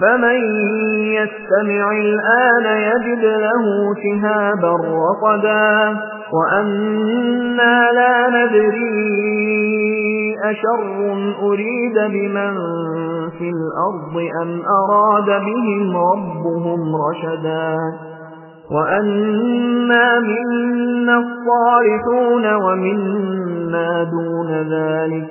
فمن يستمع الآن يجد له شهابا رقدا وأنا لا ندري أشر أريد بمن في الأرض أم أراد بهم ربهم رشدا وأنا منا الصالحون ومنا دون ذلك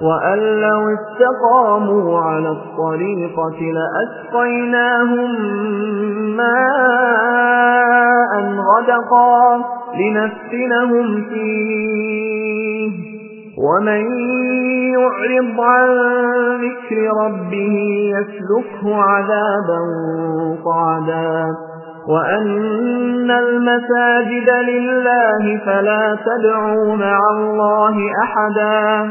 وأن لو استقاموا على الطريقة لأسقيناهم ماء غدقا لنفتنهم فيه ومن يعرض عن ذكر ربه يسلكه عذابا صعدا وأن المساجد لله فلا تدعوا مع الله أحدا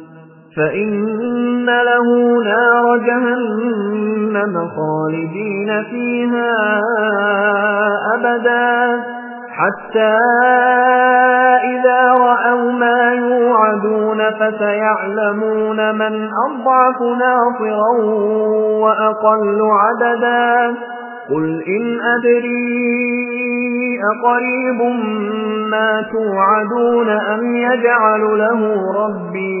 فإن له نار جهنم خالدين فيها أبدا حتى إذا رأوا ما يوعدون فسيعلمون من أضعف ناصرا وأقل عددا قل إن أدري أقريب ما توعدون أم يجعل له ربي